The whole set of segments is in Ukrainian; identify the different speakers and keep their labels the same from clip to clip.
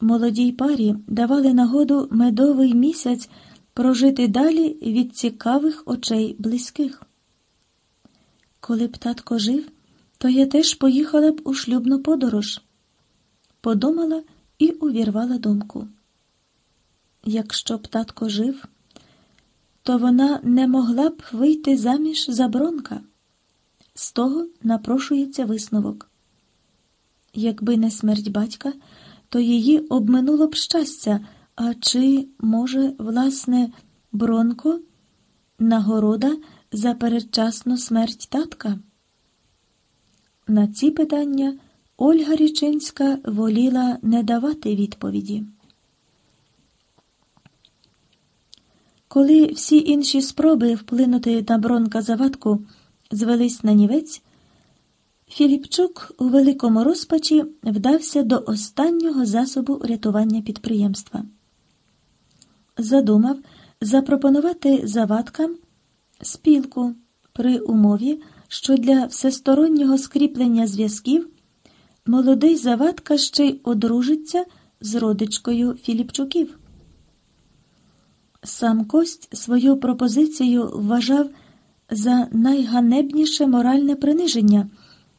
Speaker 1: молодій парі давали нагоду медовий місяць прожити далі від цікавих очей близьких. Коли б татко жив, то я теж поїхала б у шлюбну подорож, подумала і увірвала думку. Якщо б татко жив, то вона не могла б вийти заміж за бронка. З того напрошується висновок. Якби не смерть батька, то її обминуло б щастя, а чи, може, власне, бронко, нагорода за передчасну смерть татка? На ці питання Ольга Річинська воліла не давати відповіді. Коли всі інші спроби вплинути на бронка завадку звелись на нівець, Філіпчук у великому розпачі вдався до останнього засобу рятування підприємства. Задумав запропонувати завадкам спілку при умові, що для всестороннього скріплення зв'язків молодий завадка ще й одружиться з родичкою Філіпчуків. Сам Кость свою пропозицію вважав за найганебніше моральне приниження,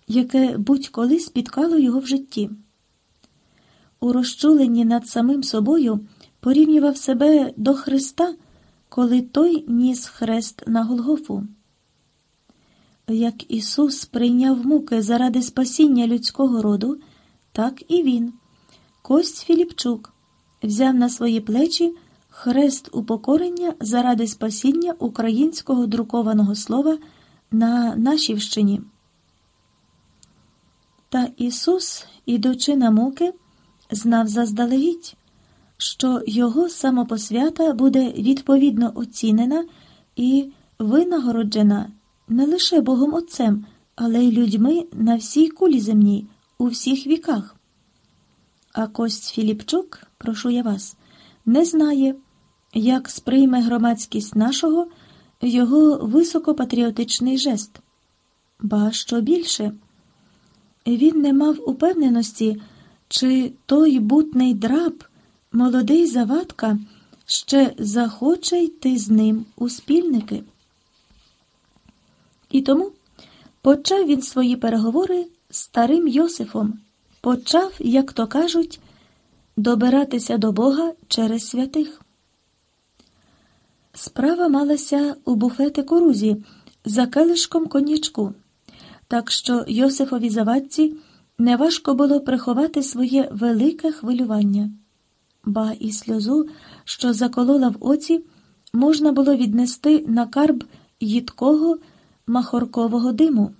Speaker 1: яке будь-коли спіткало його в житті. У розчуленні над самим собою порівнював себе до Христа, коли той ніс хрест на Голгофу. Як Ісус прийняв муки заради спасіння людського роду, так і він, Кость Філіпчук, взяв на свої плечі хрест упокорення заради спасіння українського друкованого слова на Нашівщині. Та Ісус, ідучи на муки, знав заздалегідь, що Його самопосвята буде відповідно оцінена і винагороджена не лише Богом Отцем, але й людьми на всій кулі земній, у всіх віках. А Кость Філіпчук, прошу я вас, не знає, як сприйме громадськість нашого його високопатріотичний жест. Ба що більше, він не мав упевненості, чи той бутний драб, молодий завадка, ще захоче йти з ним у спільники. І тому почав він свої переговори старим Йосифом, почав, як то кажуть, добиратися до Бога через святих. Справа малася у буфетику Рузі за келишком конячку, так що Йосифові завадці неважко було приховати своє велике хвилювання, ба і сльозу, що заколола в оці, можна було віднести на карб їдкого махоркового диму.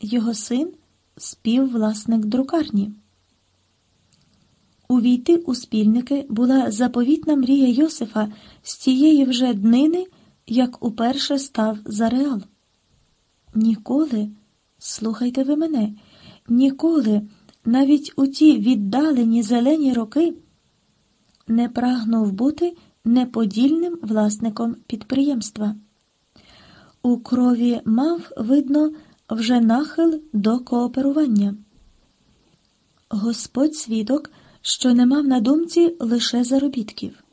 Speaker 1: Його син співвласник друкарні. Увійти у спільники була заповітна мрія Йосифа з тієї вже днини, як уперше став за реал. Ніколи, слухайте ви мене, ніколи, навіть у ті віддалені зелені роки, не прагнув бути неподільним власником підприємства. У крові мав, видно, вже нахил до кооперування. Господь свідок що не мав на думці лише заробітків.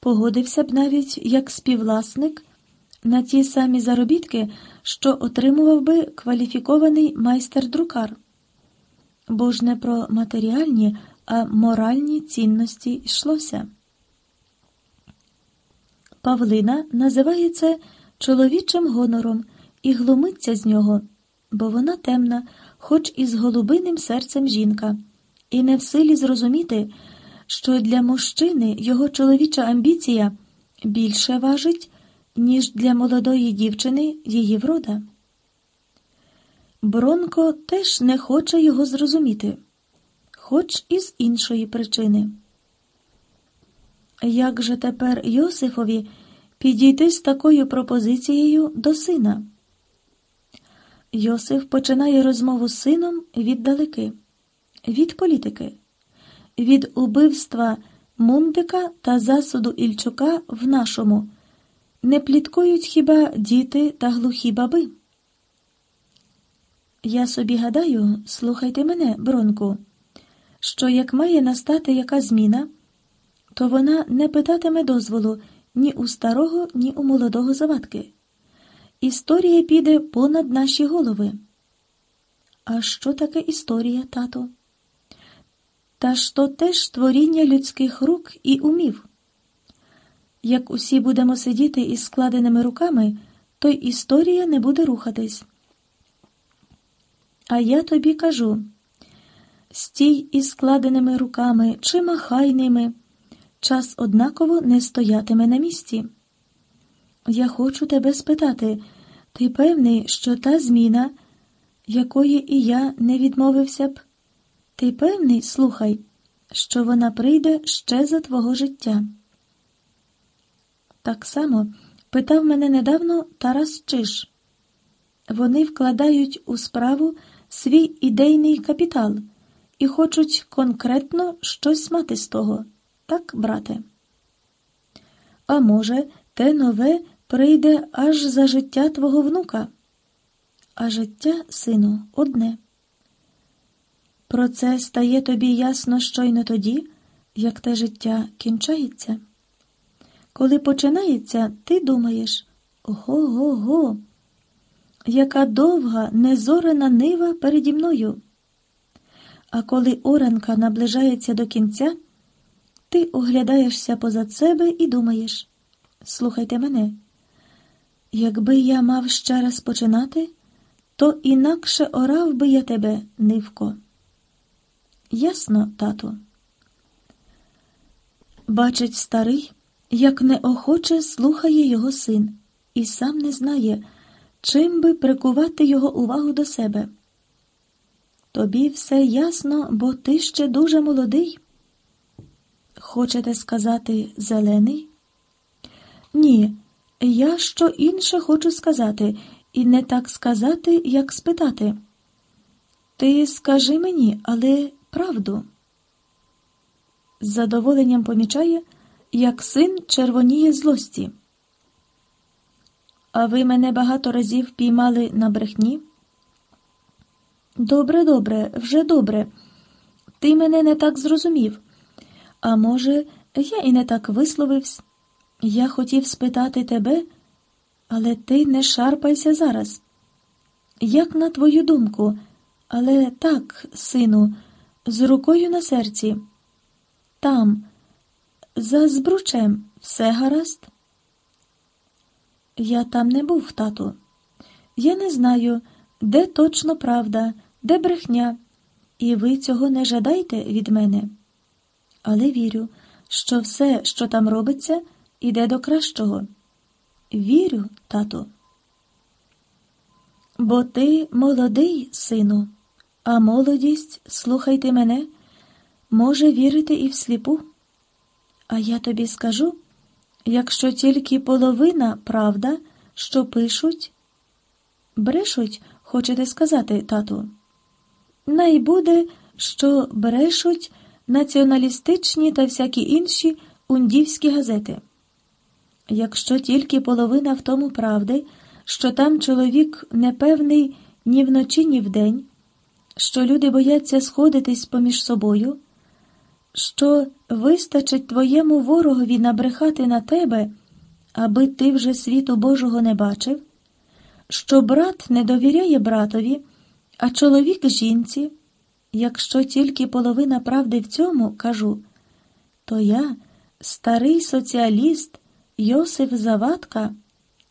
Speaker 1: Погодився б навіть як співвласник на ті самі заробітки, що отримував би кваліфікований майстер-друкар, бо ж не про матеріальні, а моральні цінності йшлося. Павлина називає це чоловічим гонором і глумиться з нього, бо вона темна, хоч і з голубиним серцем жінка і не в силі зрозуміти, що для мужчини його чоловіча амбіція більше важить, ніж для молодої дівчини її врода. Бронко теж не хоче його зрозуміти, хоч і з іншої причини. Як же тепер Йосифові підійти з такою пропозицією до сина? Йосиф починає розмову з сином віддалеки від політики, від убивства Мундика та засуду Ільчука в нашому. Не пліткують хіба діти та глухі баби? Я собі гадаю, слухайте мене, Бронку, що як має настати яка зміна, то вона не питатиме дозволу ні у старого, ні у молодого завадки. Історія піде понад наші голови. А що таке історія, тато? Та то теж творіння людських рук і умів. Як усі будемо сидіти із складеними руками, то й історія не буде рухатись. А я тобі кажу стій із складеними руками чи махай ними, час однаково не стоятиме на місці. Я хочу тебе спитати, ти певний, що та зміна, якої і я не відмовився б, ти певний, слухай, що вона прийде ще за твого життя. Так само питав мене недавно Тарас Чиш. Вони вкладають у справу свій ідейний капітал і хочуть конкретно щось мати з того, так, брате? А може, те нове прийде аж за життя твого внука, а життя, сину, одне. Про це стає тобі ясно щойно тоді, як те життя кінчається. Коли починається, ти думаєш ого-го-го, яка довга, незорена нива переді мною. А коли оранка наближається до кінця, ти оглядаєшся позад себе і думаєш слухайте мене, якби я мав ще раз починати, то інакше орав би я тебе, нивко. Ясно, тату. Бачить старий, як неохоче слухає його син, і сам не знає, чим би прикувати його увагу до себе. Тобі все ясно, бо ти ще дуже молодий. Хочете сказати зелений? Ні, я що інше хочу сказати, і не так сказати, як спитати. Ти скажи мені, але правду. З задоволенням помічає, як син червоніє злості. А ви мене багато разів піймали на брехні? Добре, добре, вже добре. Ти мене не так зрозумів. А може, я і не так висловився. Я хотів спитати тебе, але ти не шарпайся зараз. Як на твою думку, але так, сину, з рукою на серці. Там, за збручем, все гаразд? Я там не був, тату. Я не знаю, де точно правда, де брехня, і ви цього не жадайте від мене. Але вірю, що все, що там робиться, іде до кращого. Вірю, тату. Бо ти молодий, сину, а молодість, слухайте мене, може вірити і всліпу. А я тобі скажу, якщо тільки половина правда, що пишуть, брешуть, хочете сказати, тату. Най буде, що брешуть націоналістичні та всякі інші ундівські газети. Якщо тільки половина в тому правди, що там чоловік непевний ні вночі, ні вдень, що люди бояться сходитись поміж собою, що вистачить твоєму ворогові набрехати на тебе, аби ти вже світу Божого не бачив, що брат не довіряє братові, а чоловік жінці, якщо тільки половина правди в цьому кажу, то я, старий соціаліст, Йосиф Завадка,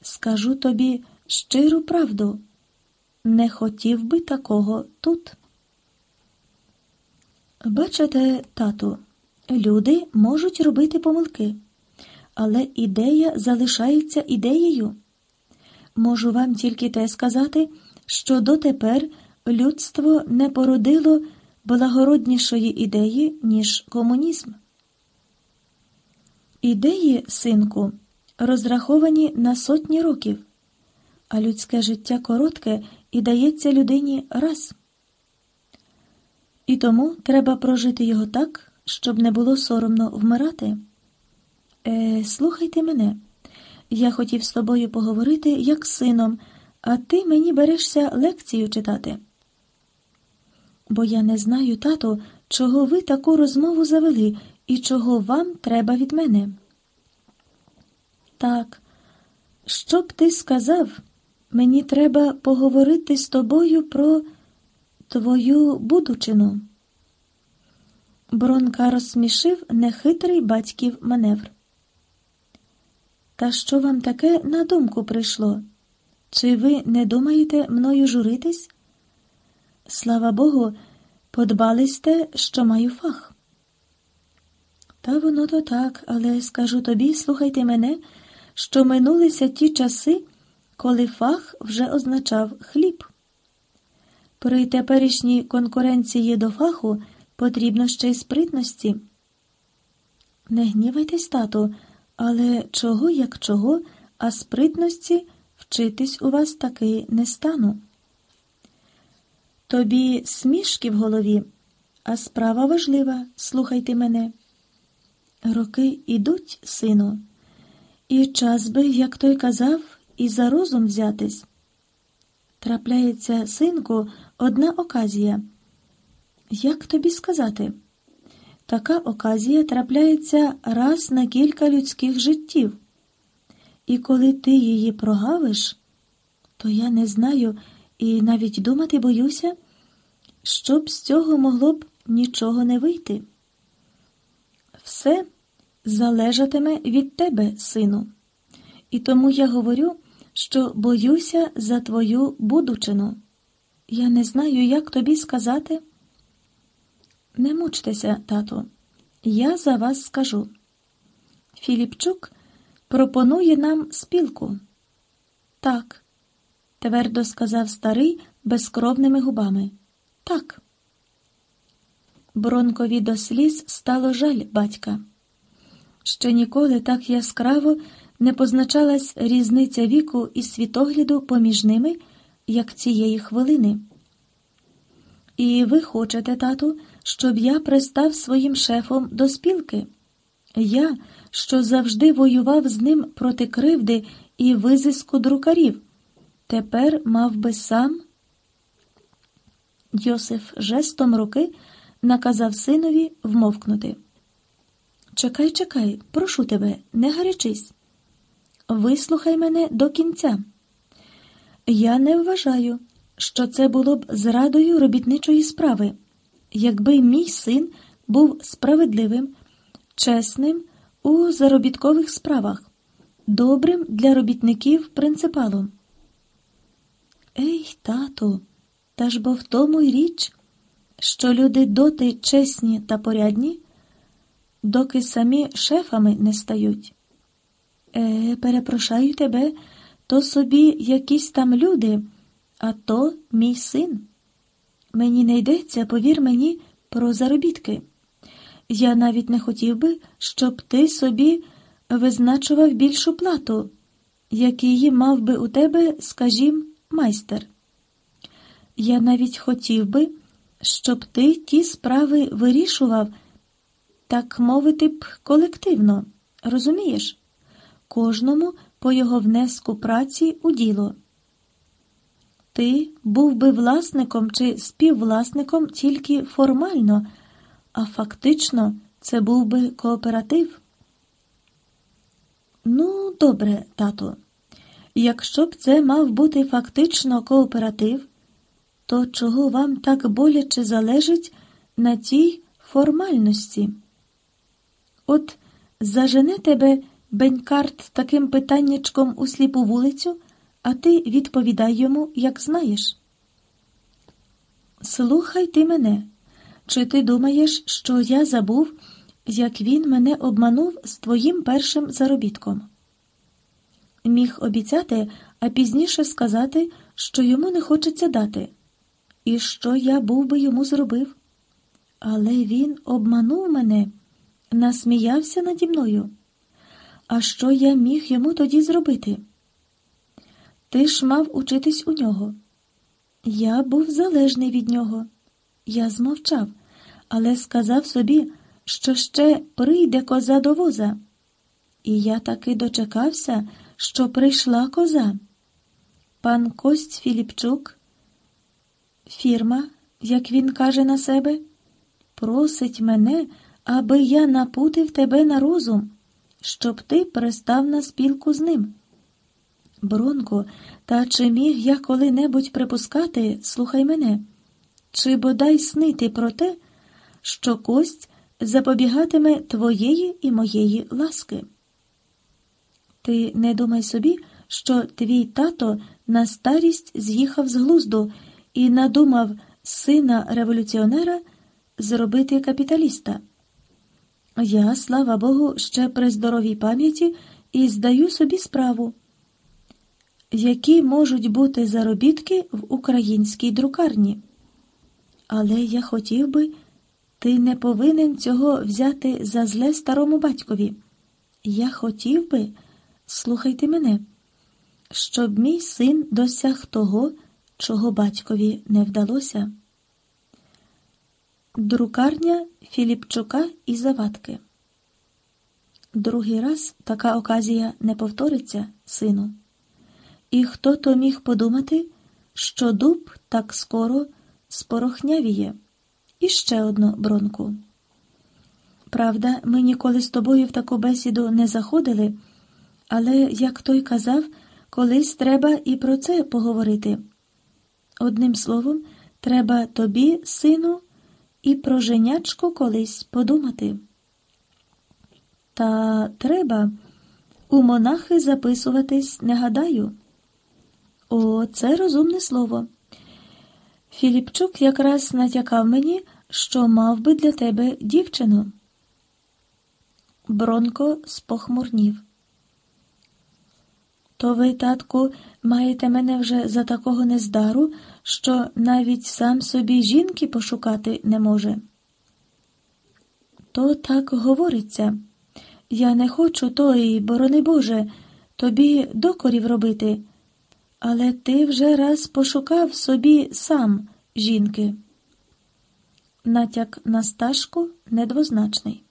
Speaker 1: скажу тобі щиру правду, не хотів би такого тут. Бачите, тату, люди можуть робити помилки, але ідея залишається ідеєю. Можу вам тільки те сказати, що дотепер людство не породило благороднішої ідеї, ніж комунізм. Ідеї, синку, розраховані на сотні років, а людське життя коротке і дається людині раз. І тому треба прожити його так, щоб не було соромно вмирати. Е, Слухайте мене. Я хотів з тобою поговорити як сином, а ти мені берешся лекцію читати. Бо я не знаю, тату, чого ви таку розмову завели і чого вам треба від мене. Так, що б ти сказав, мені треба поговорити з тобою про твою будучину. Бронка розсмішив нехитрий батьків маневр. Та що вам таке на думку прийшло? Чи ви не думаєте мною журитись? Слава Богу, подбали сте, що маю фах. Та воно то так, але скажу тобі, слухайте мене, що минулися ті часи, коли фах вже означав хліб. При теперішній конкуренції до фаху потрібно ще й спритності. Не гнівайтесь, тату, але чого, як чого, а спритності вчитись у вас таки не стану. Тобі смішки в голові, а справа важлива, слухайте мене. Роки ідуть, сину, і час би, як той казав, і за розум взятись. Трапляється, синку, одна оказія. Як тобі сказати? Така оказія трапляється раз на кілька людських життів. І коли ти її прогавиш, то я не знаю і навіть думати боюся, щоб з цього могло б нічого не вийти. Все залежатиме від тебе, сину, і тому я говорю, що боюся за твою будучину. Я не знаю, як тобі сказати. Не мучтеся, тату, я за вас скажу. Філіпчук пропонує нам спілку. Так, твердо сказав старий безкровними губами. Так. Бронкові до сліз стало жаль батька. Ще ніколи так яскраво не позначалась різниця віку і світогляду поміж ними, як цієї хвилини. І ви хочете, тату, щоб я пристав своїм шефом до спілки? Я, що завжди воював з ним проти кривди і визиску друкарів, тепер мав би сам. Йосиф жестом руки наказав синові вмовкнути. Чекай, чекай, прошу тебе, не гарячись. Вислухай мене до кінця. Я не вважаю, що це було б зрадою робітничої справи, якби мій син був справедливим, чесним у заробіткових справах, добрим для робітників принципалом. Ей, тату, та ж бо в тому й річ, що люди доти чесні та порядні, доки самі шефами не стають. Е, перепрошаю тебе, то собі якісь там люди, а то мій син. Мені не йдеться, повір мені, про заробітки. Я навіть не хотів би, щоб ти собі визначував більшу плату, як мав би у тебе, скажім, майстер. Я навіть хотів би, щоб ти ті справи вирішував, так мовити б, колективно, розумієш? Кожному по його внеску праці у діло. Ти був би власником чи співвласником тільки формально, а фактично це був би кооператив. Ну, добре, тато. Якщо б це мав бути фактично кооператив, то чого вам так боляче залежить на тій формальності? От зажене тебе Бенькарт таким питаннячком у сліпу вулицю, а ти відповідай йому, як знаєш. Слухай ти мене, чи ти думаєш, що я забув, як він мене обманув з твоїм першим заробітком? Міг обіцяти, а пізніше сказати, що йому не хочеться дати, і що я був би йому зробив. Але він обманув мене, насміявся наді мною. А що я міг йому тоді зробити? Ти ж мав учитись у нього. Я був залежний від нього. Я змовчав, але сказав собі, що ще прийде коза до воза. І я таки дочекався, що прийшла коза. Пан Кость Філіпчук, фірма, як він каже на себе, просить мене, аби я напутив тебе на розум, щоб ти пристав на спілку з ним. Бронко, та чи міг я коли-небудь припускати, слухай мене, чи бодай снити про те, що кость запобігатиме твоєї і моєї ласки? Ти не думай собі, що твій тато на старість з'їхав з глузду і надумав сина революціонера зробити капіталіста. Я, слава Богу, ще при здоровій пам'яті і здаю собі справу, які можуть бути заробітки в українській друкарні. Але я хотів би, ти не повинен цього взяти за зле старому батькові. Я хотів би, слухайте мене, щоб мій син досяг того, чого батькові не вдалося. Друкарня Філіпчука і Завадки. Другий раз така оказія не повториться, сину. І хто то міг подумати, що дуб так скоро спорохнявіє. І ще одну бронку. Правда, ми ніколи з тобою в таку бесіду не заходили, але, як той казав, колись треба і про це поговорити. Одним словом, треба тобі, сину, і про женячку колись подумати. Та треба у монахи записуватись не гадаю. О, це розумне слово. Філіпчук якраз натякав мені, що мав би для тебе дівчину. Бронко спохмурнів. То ви, татку, маєте мене вже за такого нездару, що навіть сам собі жінки пошукати не може. То так говориться. Я не хочу тої, борони Боже, тобі докорів робити, але ти вже раз пошукав собі сам жінки. Натяк на стажку недвозначний.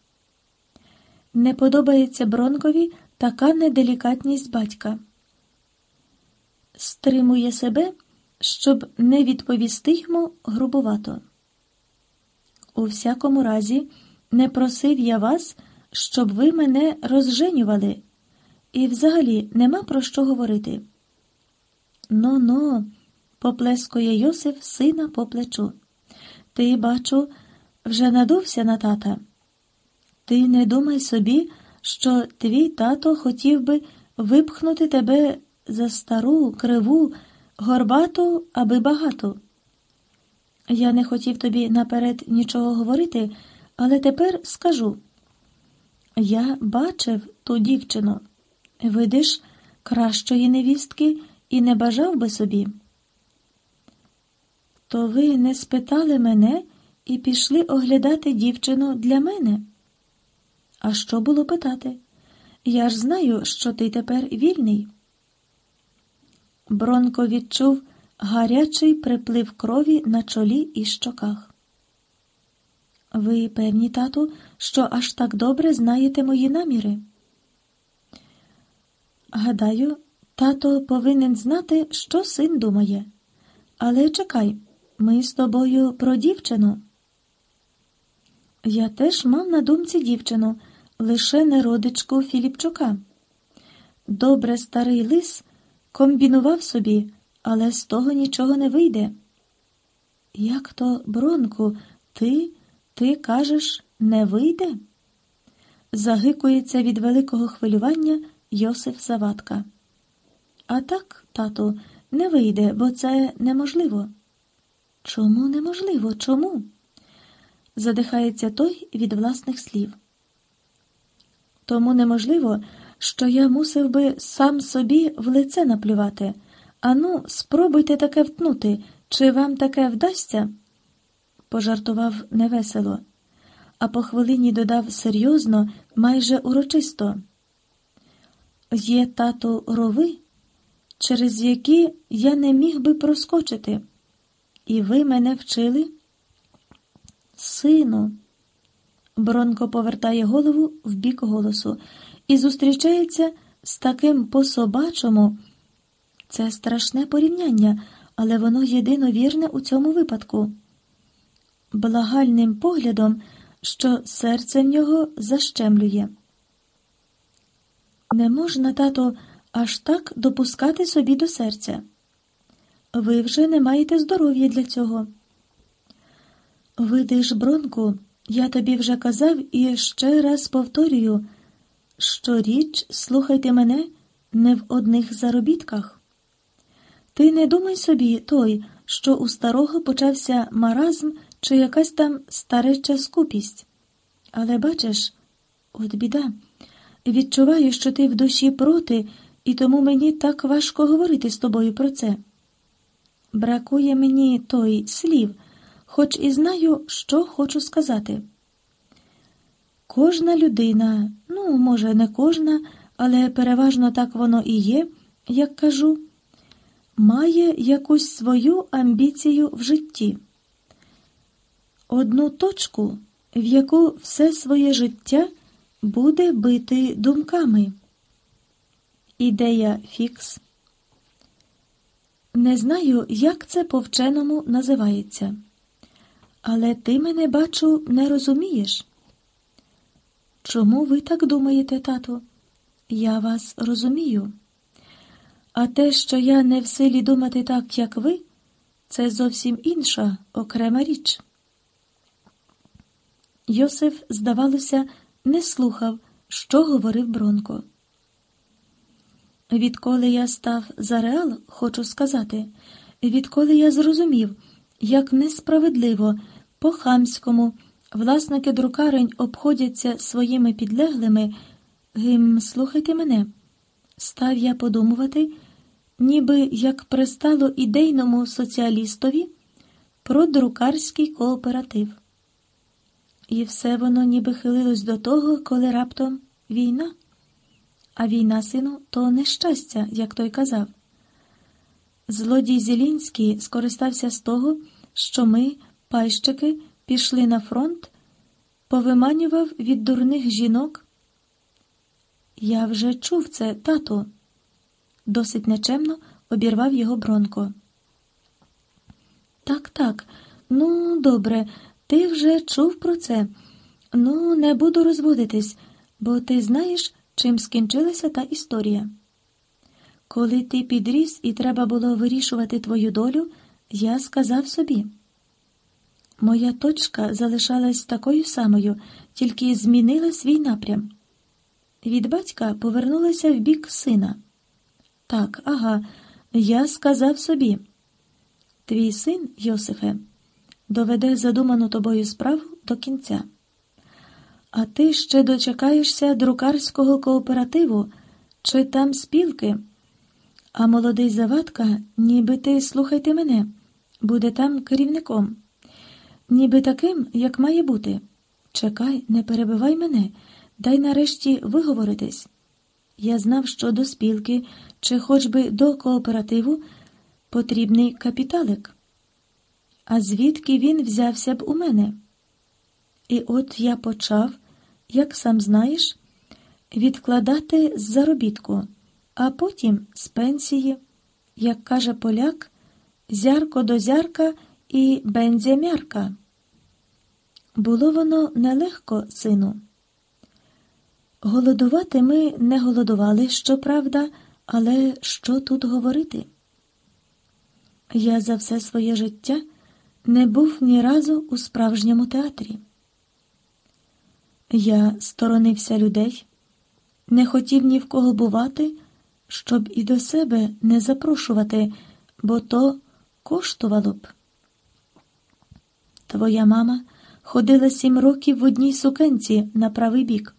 Speaker 1: Не подобається Бронкові така неделікатність батька стримує себе, щоб не відповісти йому грубувато. У всякому разі, не просив я вас, щоб ви мене розженювали, і взагалі нема про що говорити. Ну, ну, поплескує Йосиф сина по плечу. Ти, бачу, вже надувся на тата. Ти не думай собі, що твій тато хотів би випхнути тебе за стару, криву, горбату, аби багату. Я не хотів тобі наперед нічого говорити, але тепер скажу. Я бачив ту дівчину, видиш, кращої невістки і не бажав би собі. То ви не спитали мене і пішли оглядати дівчину для мене. А що було питати? Я ж знаю, що ти тепер вільний. Бронко відчув гарячий приплив крові на чолі і щоках. Ви певні, тату, що аж так добре знаєте мої наміри? Гадаю, тато повинен знати, що син думає. Але чекай, ми з тобою про дівчину. Я теж мав на думці дівчину, лише не родичку Філіпчука. Добре старий лис. Комбінував собі, але з того нічого не вийде. Як то, Бронку, ти, ти кажеш, не вийде? Загикується від великого хвилювання Йосиф Завадка. А так, тату, не вийде, бо це неможливо. Чому неможливо? Чому? задихається той від власних слів. Тому неможливо, що я мусив би сам собі в лице наплювати. Ану, спробуйте таке втнути, чи вам таке вдасться? пожартував невесело, а по хвилині додав серйозно, майже урочисто. Є тату рови, через які я не міг би проскочити, і ви мене вчили? Сину. Бронко повертає голову в бік голосу і зустрічається з таким по-собачому. Це страшне порівняння, але воно єдино вірне у цьому випадку. благальним поглядом, що серце в нього защемлює. Не можна, тато, аж так допускати собі до серця. Ви вже не маєте здоров'я для цього. Видиш, Бронку, я тобі вже казав і ще раз повторюю, що річ, слухайте мене, не в одних заробітках. Ти не думай собі той, що у старого почався маразм чи якась там стареча скупість. Але бачиш, от біда, відчуваю, що ти в душі проти, і тому мені так важко говорити з тобою про це. Бракує мені той слів, хоч і знаю, що хочу сказати. Кожна людина, ну, може, не кожна, але переважно так воно і є, як кажу, має якусь свою амбіцію в житті, одну точку, в яку все своє життя буде бити думками. Ідея фікс. Не знаю, як це по вченому називається. Але ти мене, бачу, не розумієш. Чому ви так думаєте, тату? Я вас розумію. А те, що я не в силі думати так, як ви, це зовсім інша окрема річ. Йосиф, здавалося, не слухав, що говорив Бронко. Відколи я став за реал, хочу сказати, відколи я зрозумів, як несправедливо по хамському власники друкарень обходяться своїми підлеглими, гим, слухайте мене, став я подумувати, ніби як пристало ідейному соціалістові про друкарський кооператив. І все воно ніби хилилось до того, коли раптом війна. А війна, сину, то нещастя, як той казав. Злодій Зелінський скористався з того, що ми, пайщики, пішли на фронт, повиманював від дурних жінок. Я вже чув це, тату, досить нечемно обірвав його Бронко. Так, так, ну, добре, ти вже чув про це. Ну, не буду розводитись, бо ти знаєш, чим скінчилася та історія. Коли ти підріс і треба було вирішувати твою долю, я сказав собі. Моя точка залишалась такою самою, тільки змінила свій напрям. Від батька повернулася в бік сина. Так, ага, я сказав собі. Твій син, Йосифе, доведе задуману тобою справу до кінця. А ти ще дочекаєшся друкарського кооперативу чи там спілки. А молодий завадка, ніби ти слухайте мене, буде там керівником ніби таким, як має бути. Чекай, не перебивай мене, дай нарешті виговоритись. Я знав, що до спілки чи хоч би до кооперативу потрібний капіталик. А звідки він взявся б у мене? І от я почав, як сам знаєш, відкладати з заробітку, а потім з пенсії, як каже поляк, зярко до зярка і бензямярка. Було воно нелегко, сину. Голодувати ми не голодували, щоправда, але що тут говорити? Я за все своє життя не був ні разу у справжньому театрі. Я сторонився людей, не хотів ні в кого бувати, щоб і до себе не запрошувати, бо то коштувало б. Твоя мама ходила сім років в одній сукенці на правий бік,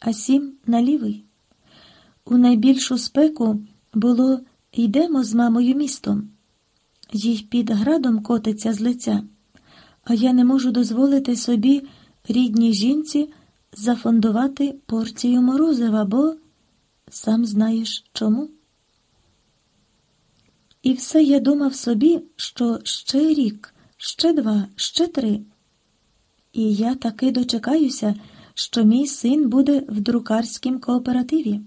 Speaker 1: а сім на лівий. У найбільшу спеку було йдемо з мамою містом. Їй під градом котиться з лиця, а я не можу дозволити собі рідній жінці зафондувати порцію морозива, бо сам знаєш чому. І все я думав собі, що ще рік, ще два, ще три. І я таки дочекаюся, що мій син буде в друкарськім кооперативі.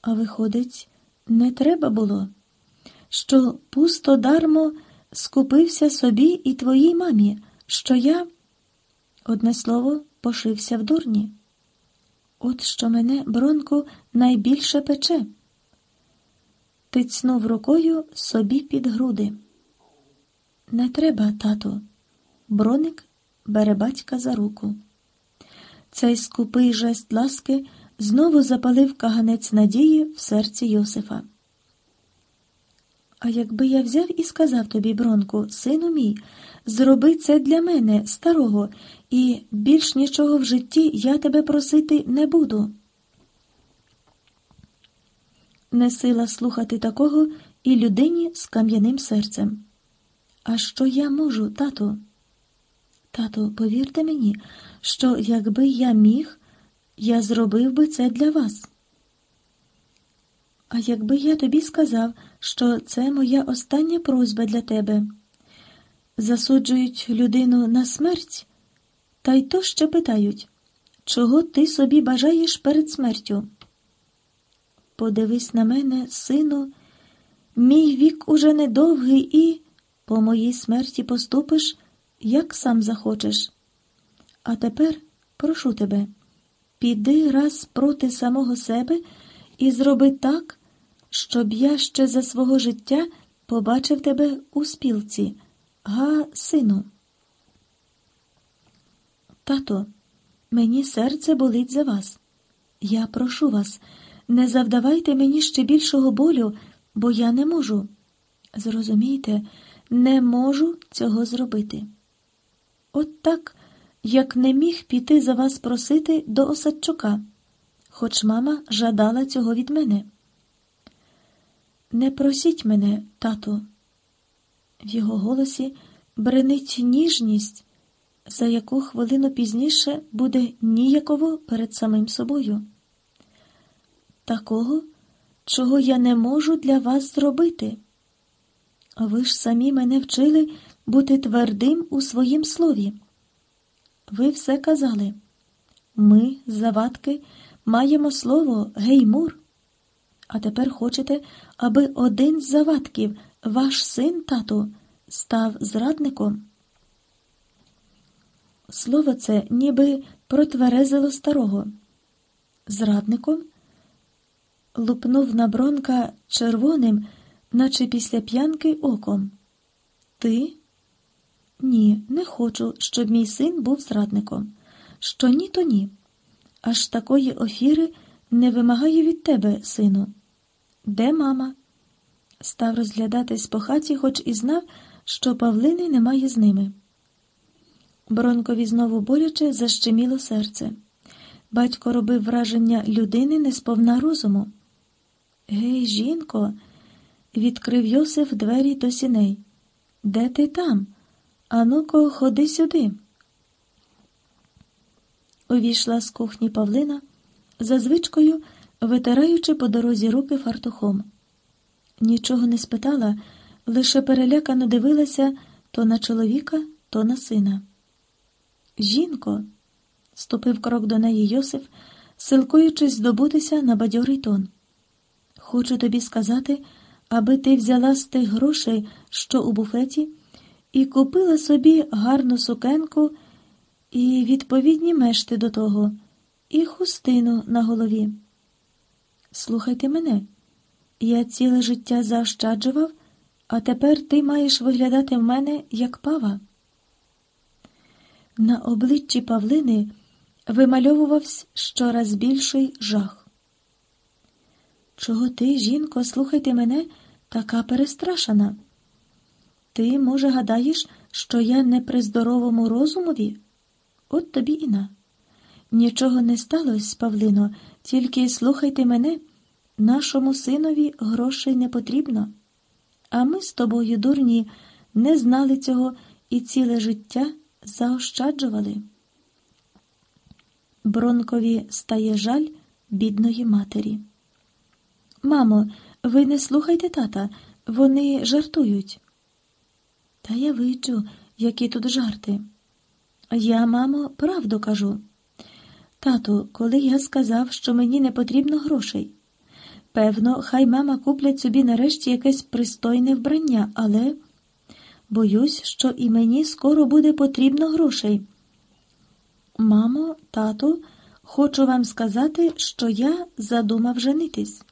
Speaker 1: А виходить, не треба було, що пусто дармо скупився собі і твоїй мамі, що я, одне слово, пошився в дурні. От що мене, Бронку, найбільше пече. Тицнув рукою собі під груди. Не треба, тату. Броник бере батька за руку. Цей скупий жест ласки знову запалив каганець надії в серці Йосифа. А якби я взяв і сказав тобі, Бронку, сину мій, зроби це для мене, старого, і більш нічого в житті я тебе просити не буду. Не сила слухати такого і людині з кам'яним серцем. А що я можу, тату? Тату, повірте мені, що якби я міг, я зробив би це для вас. А якби я тобі сказав, що це моя остання просьба для тебе, засуджують людину на смерть, та й то ще питають, чого ти собі бажаєш перед смертю? Подивись на мене, сину, мій вік уже недовгий і по моїй смерті поступиш, як сам захочеш. А тепер прошу тебе, піди раз проти самого себе і зроби так, щоб я ще за свого життя побачив тебе у спілці. Га, сину. Тато, мені серце болить за вас. Я прошу вас, не завдавайте мені ще більшого болю, бо я не можу. Зрозумійте, не можу цього зробити. От так, як не міг піти за вас просити до Осадчука, хоч мама жадала цього від мене. Не просіть мене, тату. В його голосі бренить ніжність, за яку хвилину пізніше буде ніяково перед самим собою. Такого, чого я не можу для вас зробити. Ви ж самі мене вчили бути твердим у своїм слові. Ви все казали. Ми, завадки, маємо слово геймур. А тепер хочете, аби один з завадків, ваш син, тату, став зрадником? Слово це ніби протверезило старого. Зрадником лупнув на бронка червоним, наче після п'янки оком. Ти? Ні, не хочу, щоб мій син був зрадником. Що ні, то ні. Аж такої офіри не вимагаю від тебе, сину. Де мама? Став розглядатись по хаті, хоч і знав, що Павлини немає з ними. Бронкові знову боляче защеміло серце. Батько робив враження людини несповна розуму. Гей, жінко, відкрив Йосиф двері до сіней. Де ти там? Ану-ко, ходи сюди. Увійшла з кухні Павлина, за звичкою витираючи по дорозі руки фартухом. Нічого не спитала, лише перелякано дивилася то на чоловіка, то на сина. Жінко, ступив крок до неї Йосиф, силкуючись здобутися на бадьорий тон. Хочу тобі сказати, аби ти взяла з тих грошей, що у буфеті, і купила собі гарну сукенку і відповідні мешти до того, і хустину на голові. Слухайте мене, я ціле життя заощаджував, а тепер ти маєш виглядати в мене як пава. На обличчі Павлини вимальовувався щораз більший жах. Чого ти, жінко, слухайте мене, така перестрашена? Ти, може, гадаєш, що я не при здоровому розумові? От тобі і на. Нічого не сталося, Павлино, тільки слухайте мене, нашому синові грошей не потрібно. А ми з тобою, дурні, не знали цього і ціле життя заощаджували. Бронкові стає жаль бідної матері. Мамо, ви не слухайте тата, вони жартують. Та я виджу, які тут жарти. Я, мамо, правду кажу. Тату, коли я сказав, що мені не потрібно грошей. Певно, хай мама куплять собі нарешті якесь пристойне вбрання, але Боюсь, що і мені скоро буде потрібно грошей. Мамо, тату, хочу вам сказати, що я задумав женитись.